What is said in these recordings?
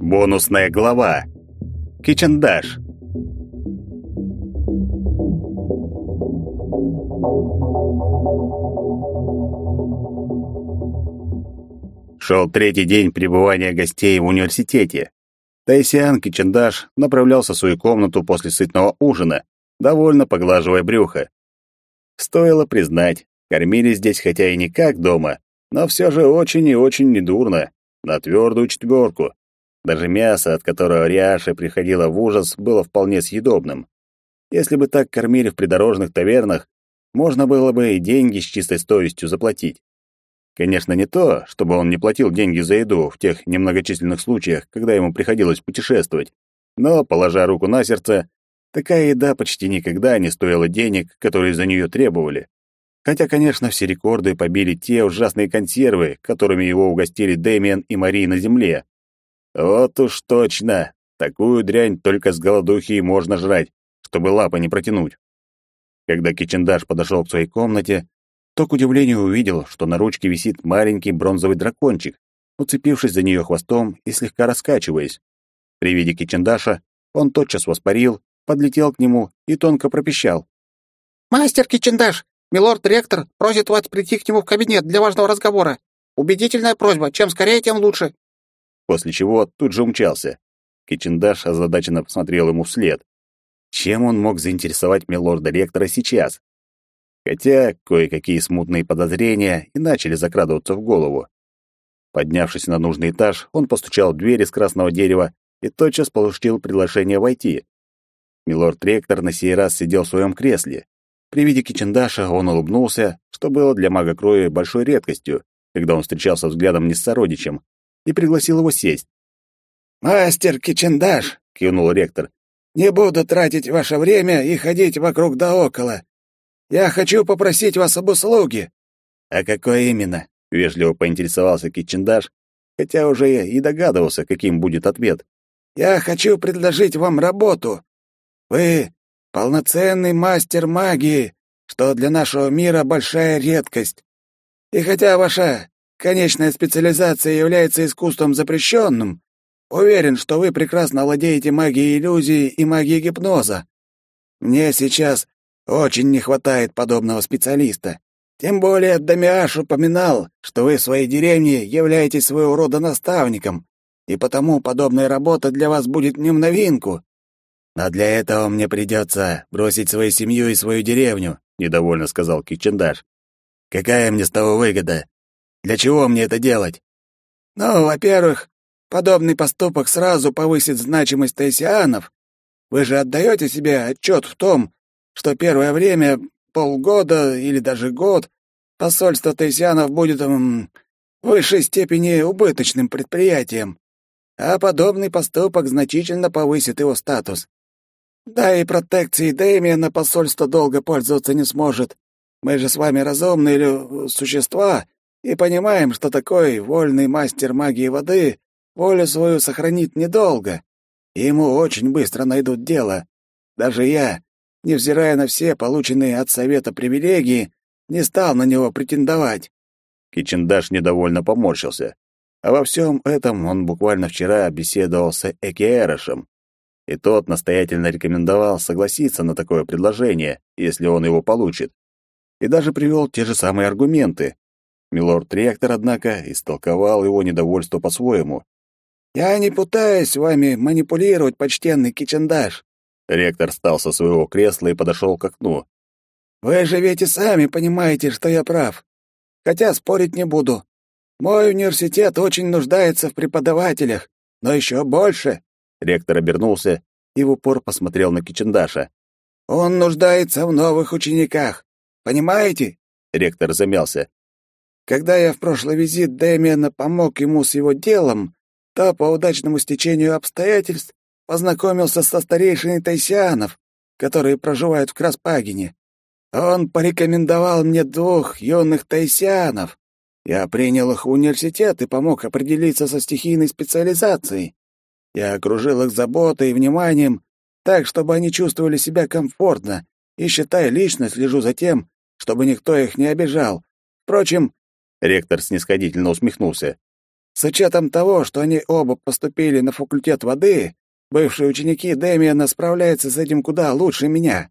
Бонусная глава. Кичендаш. Шел третий день пребывания гостей в университете. Тайсиан Кичендаш направлялся в свою комнату после сытного ужина, довольно поглаживая брюхо. Стоило признать, кормили здесь хотя и не как дома, но все же очень и очень недурно, на твердую четверку. Даже мясо, от которого Риаше приходило в ужас, было вполне съедобным. Если бы так кормили в придорожных тавернах, можно было бы и деньги с чистой совестью заплатить. Конечно, не то, чтобы он не платил деньги за еду в тех немногочисленных случаях, когда ему приходилось путешествовать, но, положа руку на сердце, такая еда почти никогда не стоила денег, которые за нее требовали. Хотя, конечно, все рекорды побили те ужасные консервы, которыми его угостили Дэмиан и Мари на земле. Вот уж точно, такую дрянь только с голодухи можно жрать, чтобы лапы не протянуть. Когда Кичендаш подошел к своей комнате, то, к удивлению, увидел, что на ручке висит маленький бронзовый дракончик, уцепившись за нее хвостом и слегка раскачиваясь. При виде Кичендаша он тотчас воспарил, подлетел к нему и тонко пропищал. «Мастер Кичендаш, милорд-ректор просит вас прийти к нему в кабинет для важного разговора. Убедительная просьба, чем скорее, тем лучше после чего тут же умчался. Кичендаш озадаченно посмотрел ему вслед. Чем он мог заинтересовать милорда-ректора сейчас? Хотя кое-какие смутные подозрения и начали закрадываться в голову. Поднявшись на нужный этаж, он постучал в дверь из красного дерева и тотчас получил приглашение войти. Милорд-ректор на сей раз сидел в своем кресле. При виде Кичендаша он улыбнулся, что было для мага Кроя большой редкостью, когда он встречался взглядом не с сородичем, и пригласил его сесть. «Мастер Кичендаш», — кивнул ректор, — «не буду тратить ваше время и ходить вокруг да около. Я хочу попросить вас об услуге». «А какое именно?» — вежливо поинтересовался Кичендаш, хотя уже и догадывался, каким будет ответ. «Я хочу предложить вам работу. Вы полноценный мастер магии, что для нашего мира большая редкость. И хотя ваша конечная специализация является искусством запрещенным, уверен, что вы прекрасно владеете магией иллюзии и магией гипноза. Мне сейчас очень не хватает подобного специалиста. Тем более Дамиаш упоминал, что вы в своей деревне являетесь своего рода наставником, и потому подобная работа для вас будет не в новинку. Но для этого мне придется бросить свою семью и свою деревню, недовольно сказал Кичендаш. Какая мне с того выгода? Для чего мне это делать? Ну, во-первых, подобный поступок сразу повысит значимость тайсианов. Вы же отдаете себе отчет в том, что первое время, полгода или даже год, посольство тайсианов будет в высшей степени убыточным предприятием, а подобный поступок значительно повысит его статус. Да и протекцией Дэмиана посольство долго пользоваться не сможет. Мы же с вами разумные существа, и понимаем, что такой вольный мастер магии воды волю свою сохранит недолго, и ему очень быстро найдут дело. Даже я, невзирая на все полученные от совета привилегии, не стал на него претендовать. Кичендаш недовольно поморщился. А во всем этом он буквально вчера беседовал с Экиэрошем, и тот настоятельно рекомендовал согласиться на такое предложение, если он его получит. И даже привел те же самые аргументы, Милорд-ректор, однако, истолковал его недовольство по-своему. «Я не пытаюсь вами манипулировать, почтенный Кичендаш». Ректор встал со своего кресла и подошел к окну. «Вы же ведь и сами понимаете, что я прав. Хотя спорить не буду. Мой университет очень нуждается в преподавателях, но еще больше». Ректор обернулся и в упор посмотрел на Кичендаша. «Он нуждается в новых учениках. Понимаете?» Ректор замялся. Когда я в прошлый визит Дэмиана помог ему с его делом, то по удачному стечению обстоятельств познакомился со старейшиной Тайсианов, которые проживают в Краспагине. Он порекомендовал мне двух юных Тайсианов. Я принял их в университет и помог определиться со стихийной специализацией. Я окружил их заботой и вниманием, так, чтобы они чувствовали себя комфортно и, считай, лично слежу за тем, чтобы никто их не обижал. Впрочем, ректор снисходительно усмехнулся. С учетом того, что они оба поступили на факультет воды, бывшие ученики Дэмиана справляются с этим куда лучше меня.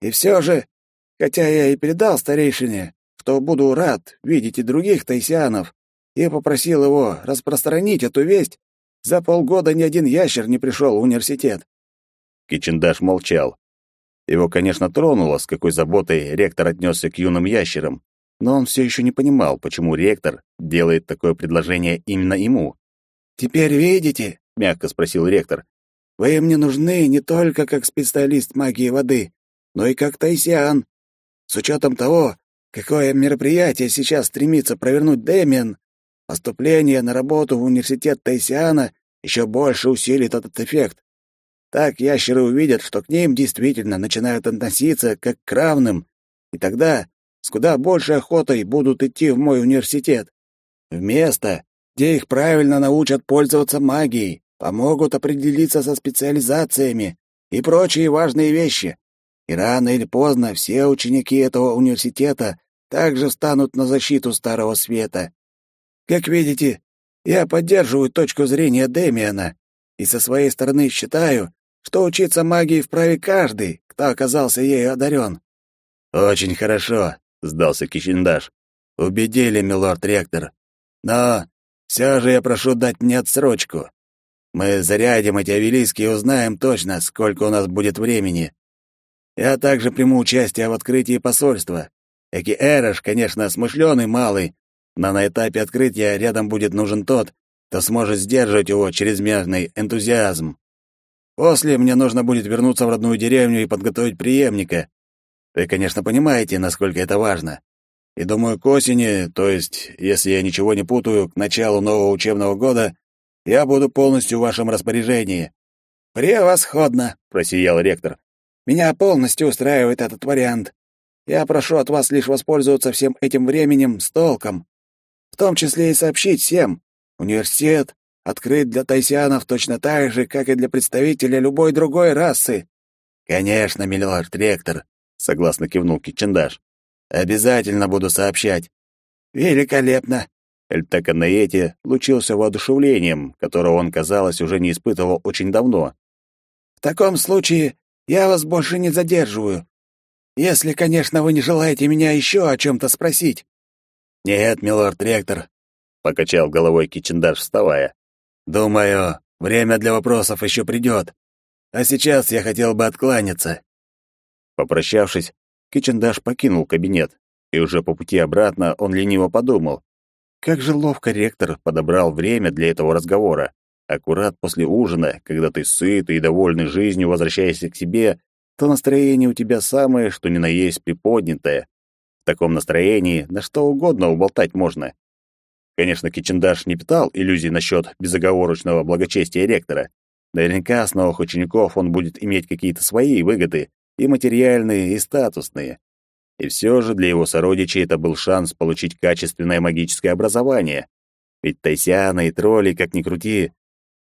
И все же, хотя я и передал старейшине, что буду рад видеть и других тайсианов, и попросил его распространить эту весть, за полгода ни один ящер не пришел в университет. Кичендаш молчал. Его, конечно, тронуло, с какой заботой ректор отнесся к юным ящерам, но он все еще не понимал, почему ректор делает такое предложение именно ему. «Теперь видите?» — мягко спросил ректор. «Вы мне нужны не только как специалист магии воды, но и как тайсиан. С учетом того, какое мероприятие сейчас стремится провернуть Дэмиан, поступление на работу в университет Тайсиана еще больше усилит этот эффект. Так ящеры увидят, что к ним действительно начинают относиться как к равным, и тогда с куда большей охотой будут идти в мой университет. В место, где их правильно научат пользоваться магией, помогут определиться со специализациями и прочие важные вещи. И рано или поздно все ученики этого университета также встанут на защиту Старого Света. Как видите, я поддерживаю точку зрения Демиана и со своей стороны считаю, что учиться магии вправе каждый, кто оказался ею одарен. «Очень хорошо», — сдался Кичиндаш. «Убедили, милорд-ректор. Но все же я прошу дать мне отсрочку. Мы зарядим эти обелиски и узнаем точно, сколько у нас будет времени. Я также приму участие в открытии посольства. Эки Эрош, конечно, смышленый малый, но на этапе открытия рядом будет нужен тот, кто сможет сдерживать его чрезмерный энтузиазм. После мне нужно будет вернуться в родную деревню и подготовить преемника. Вы, конечно, понимаете, насколько это важно. И думаю, к осени, то есть, если я ничего не путаю, к началу нового учебного года, я буду полностью в вашем распоряжении». «Превосходно!» — просиял ректор. «Меня полностью устраивает этот вариант. Я прошу от вас лишь воспользоваться всем этим временем с толком. В том числе и сообщить всем. Университет открыт для тайсианов точно так же, как и для представителя любой другой расы. Конечно, милорд ректор, согласно кивнул Кичендаш. Обязательно буду сообщать. Великолепно. Эльтека Наэти лучился воодушевлением, которого он, казалось, уже не испытывал очень давно. В таком случае я вас больше не задерживаю. Если, конечно, вы не желаете меня еще о чем-то спросить. Нет, милорд ректор, покачал головой Кичендаш, вставая. Думаю, время для вопросов еще придет. А сейчас я хотел бы откланяться. Попрощавшись, Кичендаш покинул кабинет, и уже по пути обратно он лениво подумал, как же ловко ректор подобрал время для этого разговора. Аккурат после ужина, когда ты сытый и довольный жизнью возвращаешься к себе, то настроение у тебя самое, что ни на есть приподнятое. В таком настроении на что угодно уболтать можно. Конечно, Кичендаш не питал иллюзий насчет безоговорочного благочестия ректора. Наверняка с новых учеников он будет иметь какие-то свои выгоды, и материальные, и статусные. И все же для его сородичей это был шанс получить качественное магическое образование. Ведь тайсианы и тролли, как ни крути,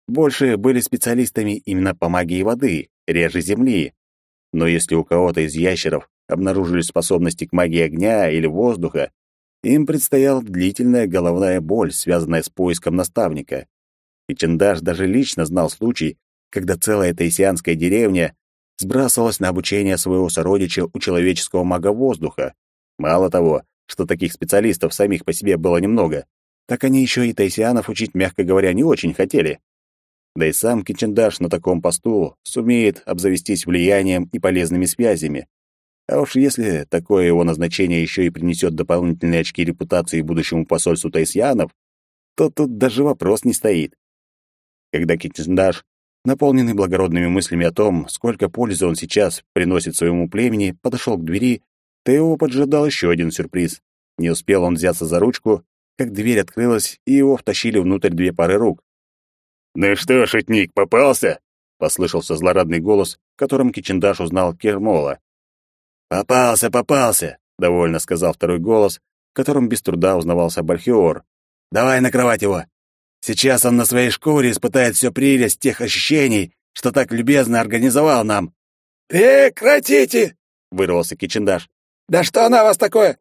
больше были специалистами именно по магии воды, реже земли. Но если у кого-то из ящеров обнаружились способности к магии огня или воздуха, им предстояла длительная головная боль, связанная с поиском наставника. И Чендаш даже лично знал случай, когда целая тайсианская деревня сбрасывалась на обучение своего сородича у человеческого мага воздуха. Мало того, что таких специалистов самих по себе было немного, так они еще и тайсианов учить, мягко говоря, не очень хотели. Да и сам Кичендаш на таком посту сумеет обзавестись влиянием и полезными связями. А уж если такое его назначение еще и принесет дополнительные очки репутации будущему посольству тайсианов, то тут даже вопрос не стоит. Когда Китиндаш, наполненный благородными мыслями о том, сколько пользы он сейчас приносит своему племени, подошел к двери, то его поджидал еще один сюрприз. Не успел он взяться за ручку, как дверь открылась, и его втащили внутрь две пары рук. «Ну что, шутник, попался?» — послышался злорадный голос, в котором Кичендаш узнал Кермола. «Попался, попался!» — довольно сказал второй голос, в котором без труда узнавался Бальхиор. «Давай накрывать его! Сейчас он на своей шкуре испытает всю прелесть тех ощущений, что так любезно организовал нам!» «Прекратите!» — вырвался Кичендаш. «Да что на вас такое?»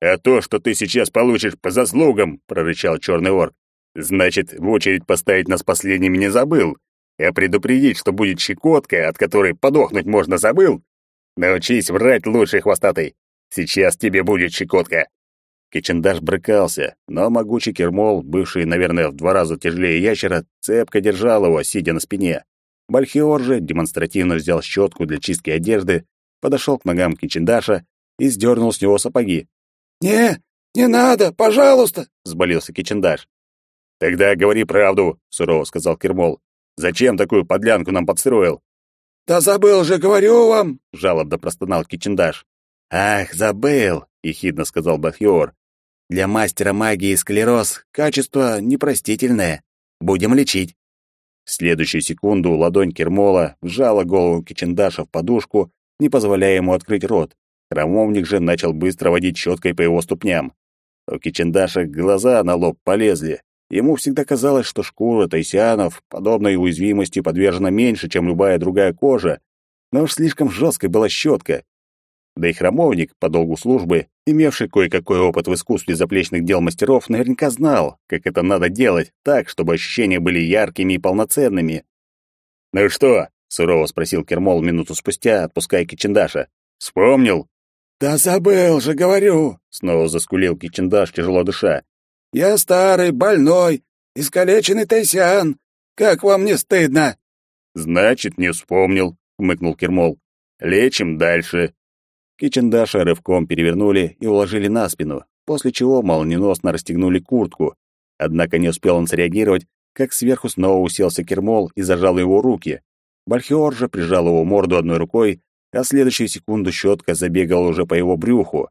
«А то, что ты сейчас получишь по заслугам», — прорычал черный орк. «Значит, в очередь поставить нас последними не забыл, а предупредить, что будет щекотка, от которой подохнуть можно, забыл? Научись врать лучше, хвостатый. Сейчас тебе будет щекотка». Кичендаш брыкался, но могучий Кермол, бывший, наверное, в два раза тяжелее ящера, цепко держал его, сидя на спине. Бальхиор же демонстративно взял щетку для чистки одежды, подошел к ногам Кичендаша и сдернул с него сапоги. «Не, не надо, пожалуйста!» — взболился Кичендаш. «Тогда говори правду», — сурово сказал Кермол. «Зачем такую подлянку нам подстроил?» «Да забыл же, говорю вам!» — жалобно простонал Кичендаш. «Ах, забыл!» — ехидно сказал Бахиор. «Для мастера магии склероз качество непростительное. Будем лечить». В следующую секунду ладонь Кермола вжала голову Кичендаша в подушку, не позволяя ему открыть рот. Храмовник же начал быстро водить щеткой по его ступням. У Кичендаша глаза на лоб полезли. Ему всегда казалось, что шкура тайсианов подобной уязвимости подвержена меньше, чем любая другая кожа, но уж слишком жесткой была щетка, да и храмовник, по долгу службы, имевший кое-какой опыт в искусстве заплечных дел мастеров, наверняка знал, как это надо делать так, чтобы ощущения были яркими и полноценными. «Ну что?» — сурово спросил Кермол минуту спустя, отпуская Кичендаша. «Вспомнил?» «Да забыл же, говорю!» — снова заскулил Кичендаш, тяжело дыша. «Я старый, больной, искалеченный тайсян. Как вам не стыдно?» «Значит, не вспомнил», — хмыкнул Кермол. «Лечим дальше». Кичендаша рывком перевернули и уложили на спину, после чего молниеносно расстегнули куртку. Однако не успел он среагировать, как сверху снова уселся Кермол и зажал его руки. Бальхиор же прижал его морду одной рукой, а следующую секунду щетка забегала уже по его брюху.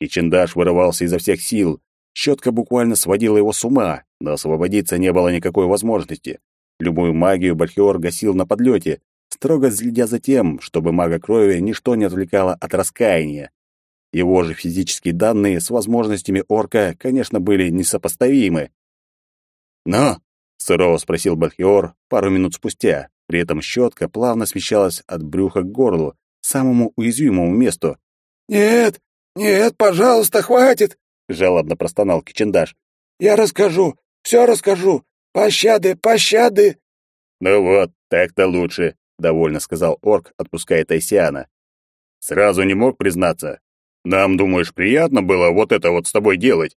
Кичендаш вырывался изо всех сил. Щетка буквально сводила его с ума, но освободиться не было никакой возможности. Любую магию Бальхиор гасил на подлете, строго следя за тем, чтобы мага крови ничто не отвлекало от раскаяния. Его же физические данные с возможностями орка, конечно, были несопоставимы. «Но?» — сурово спросил Бальхиор пару минут спустя. При этом щетка плавно смещалась от брюха к горлу, самому уязвимому месту. «Нет, нет, пожалуйста, хватит!» — жалобно простонал Кичендаш. «Я расскажу, все расскажу. Пощады, пощады!» «Ну вот, так-то лучше», — довольно сказал орк, отпуская Тайсиана. «Сразу не мог признаться. Нам, думаешь, приятно было вот это вот с тобой делать?»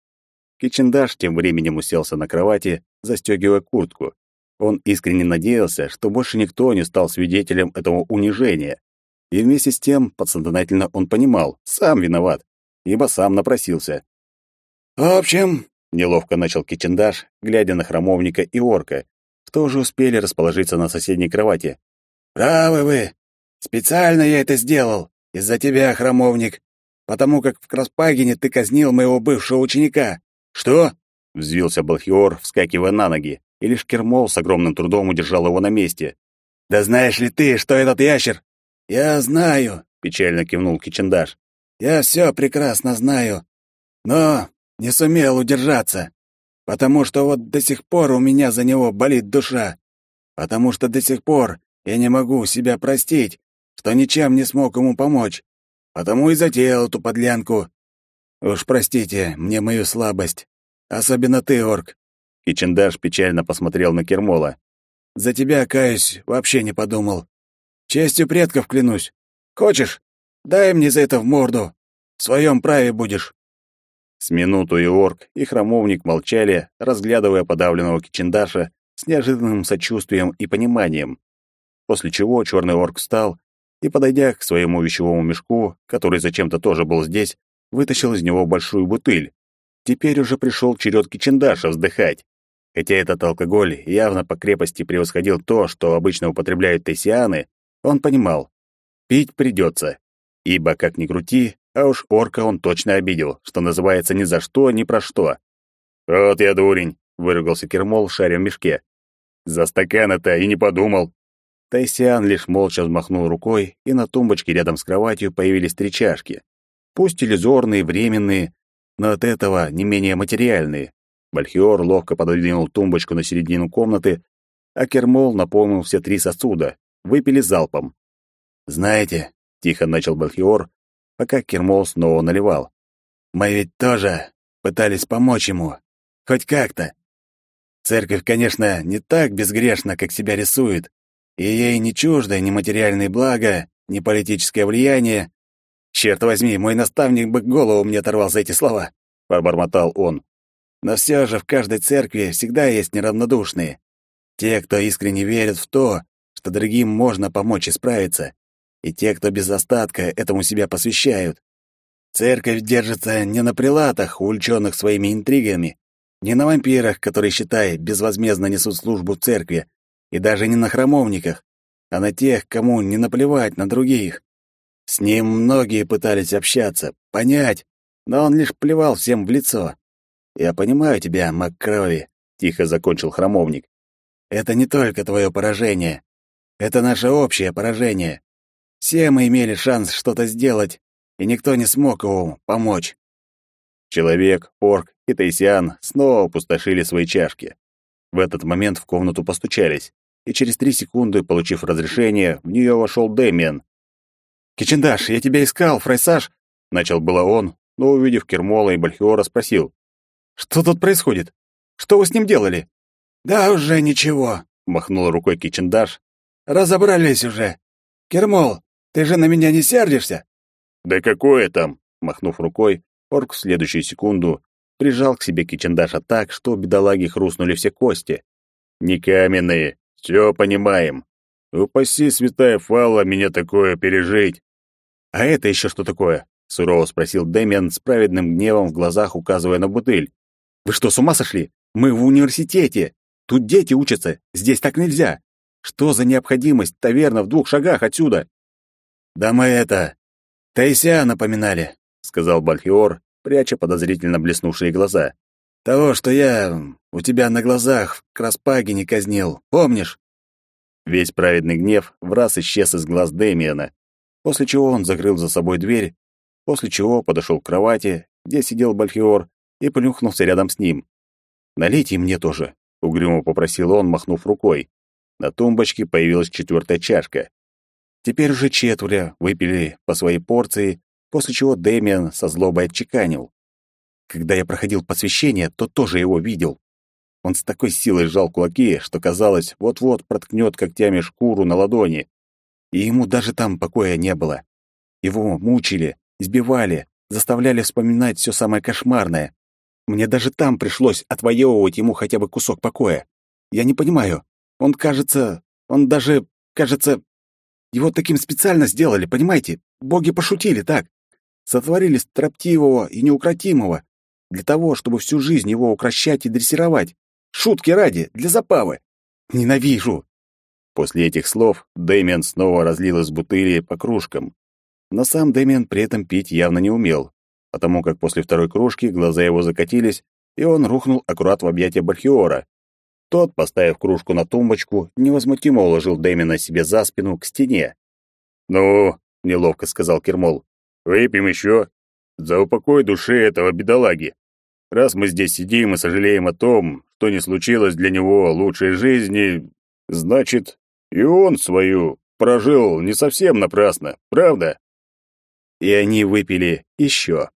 Кичендаш тем временем уселся на кровати, застегивая куртку. Он искренне надеялся, что больше никто не стал свидетелем этого унижения. И вместе с тем, подсознательно он понимал, сам виноват, ибо сам напросился. «В общем...» — неловко начал Кичендаш, глядя на храмовника и орка, кто уже успели расположиться на соседней кровати. «Правы вы. Специально я это сделал. Из-за тебя, храмовник. Потому как в Краспагине ты казнил моего бывшего ученика. Что?» — взвился Балхиор, вскакивая на ноги и лишь Кермол с огромным трудом удержал его на месте. «Да знаешь ли ты, что этот ящер?» «Я знаю», — печально кивнул Кичендаш. «Я все прекрасно знаю, но не сумел удержаться, потому что вот до сих пор у меня за него болит душа, потому что до сих пор я не могу себя простить, что ничем не смог ему помочь, потому и затеял эту подлянку. Уж простите мне мою слабость, особенно ты, орк. Кичендаш печально посмотрел на Кермола. «За тебя, каюсь, вообще не подумал. Честью предков клянусь. Хочешь, дай мне за это в морду. В своем праве будешь». С минуту и орк, и храмовник молчали, разглядывая подавленного Кичендаша с неожиданным сочувствием и пониманием. После чего черный орк встал и, подойдя к своему вещевому мешку, который зачем-то тоже был здесь, вытащил из него большую бутыль. Теперь уже пришел черед Кичендаша вздыхать. Хотя этот алкоголь явно по крепости превосходил то, что обычно употребляют тессианы, он понимал, пить придется, ибо, как ни крути, а уж орка он точно обидел, что называется ни за что, ни про что. «Вот я дурень», — выругался Кермол, шаря в мешке. «За стакан это и не подумал». Тайсиан лишь молча взмахнул рукой, и на тумбочке рядом с кроватью появились три чашки. Пусть иллюзорные, временные, но от этого не менее материальные, Бальхиор ловко пододвинул тумбочку на середину комнаты, а Кермол наполнил все три сосуда. Выпили залпом. «Знаете, — тихо начал Бальхиор, пока Кермол снова наливал. «Мы ведь тоже пытались помочь ему. Хоть как-то. Церковь, конечно, не так безгрешна, как себя рисует, и ей не чуждо ни материальные блага, ни политическое влияние. Черт возьми, мой наставник бы голову мне оторвал за эти слова, пробормотал он. Но все же в каждой церкви всегда есть неравнодушные. Те, кто искренне верит в то, что другим можно помочь исправиться, и те, кто без остатка этому себя посвящают. Церковь держится не на прилатах, увлеченных своими интригами, не на вампирах, которые, считай, безвозмездно несут службу в церкви, и даже не на храмовниках, а на тех, кому не наплевать на других. С ним многие пытались общаться, понять, но он лишь плевал всем в лицо. «Я понимаю тебя, маг крови», — тихо закончил храмовник. «Это не только твое поражение. Это наше общее поражение. Все мы имели шанс что-то сделать, и никто не смог ему помочь». Человек, орк и Тайсиан снова опустошили свои чашки. В этот момент в комнату постучались, и через три секунды, получив разрешение, в нее вошел Дэмиан. «Кичендаш, я тебя искал, Фрайсаж!» Начал было он, но, увидев Кермола и Бальхиора, спросил. «Что тут происходит? Что вы с ним делали?» «Да уже ничего», — махнул рукой Кичендаш. «Разобрались уже. Кермол, ты же на меня не сердишься?» «Да какое там?» — махнув рукой, орк в следующую секунду прижал к себе Кичендаша так, что бедолаги хрустнули все кости. «Не каменные, все понимаем. Упаси, святая Фалла, меня такое пережить!» «А это еще что такое?» — сурово спросил Дэмиан с праведным гневом в глазах, указывая на бутыль. «Вы что, с ума сошли? Мы в университете! Тут дети учатся, здесь так нельзя! Что за необходимость таверна в двух шагах отсюда?» «Да мы это... Таися напоминали», — сказал Бальхиор, пряча подозрительно блеснувшие глаза. «Того, что я у тебя на глазах в Краспаге не казнил, помнишь?» Весь праведный гнев в раз исчез из глаз Дэмиана, после чего он закрыл за собой дверь, после чего подошел к кровати, где сидел Бальхиор, и плюхнулся рядом с ним. «Налейте мне тоже», — угрюмо попросил он, махнув рукой. На тумбочке появилась четвертая чашка. Теперь уже четверо выпили по своей порции, после чего Дэмиан со злобой отчеканил. Когда я проходил посвящение, то тоже его видел. Он с такой силой сжал кулаки, что казалось, вот-вот проткнет когтями шкуру на ладони. И ему даже там покоя не было. Его мучили, избивали, заставляли вспоминать все самое кошмарное. Мне даже там пришлось отвоевывать ему хотя бы кусок покоя. Я не понимаю. Он, кажется, он даже, кажется, его таким специально сделали, понимаете? Боги пошутили так сотворили строптивого и неукротимого для того, чтобы всю жизнь его укращать и дрессировать. Шутки ради, для запавы. Ненавижу. После этих слов Дэмиан снова разлил из бутыли по кружкам. Но сам Дэмиан при этом пить явно не умел, потому как после второй кружки глаза его закатились, и он рухнул аккурат в объятия Бальхиора. Тот, поставив кружку на тумбочку, невозмутимо уложил Дэмиана себе за спину к стене. «Ну», — неловко сказал Кермол, Выпьем еще за упокой души этого бедолаги. Раз мы здесь сидим и сожалеем о том, что не случилось для него лучшей жизни, значит, и он свою прожил не совсем напрасно, правда? И они выпили еще.